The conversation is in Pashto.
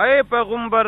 اے پیغمبر